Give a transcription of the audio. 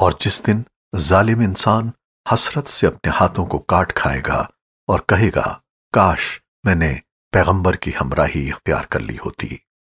اور جس دن ظالم انسان حسرت سے اپنے ہاتھوں کو کاٹ کھائے گا اور کہے گا، کاش میں نے پیغمبر کی ہمراہی اختیار کر لی ہوتی۔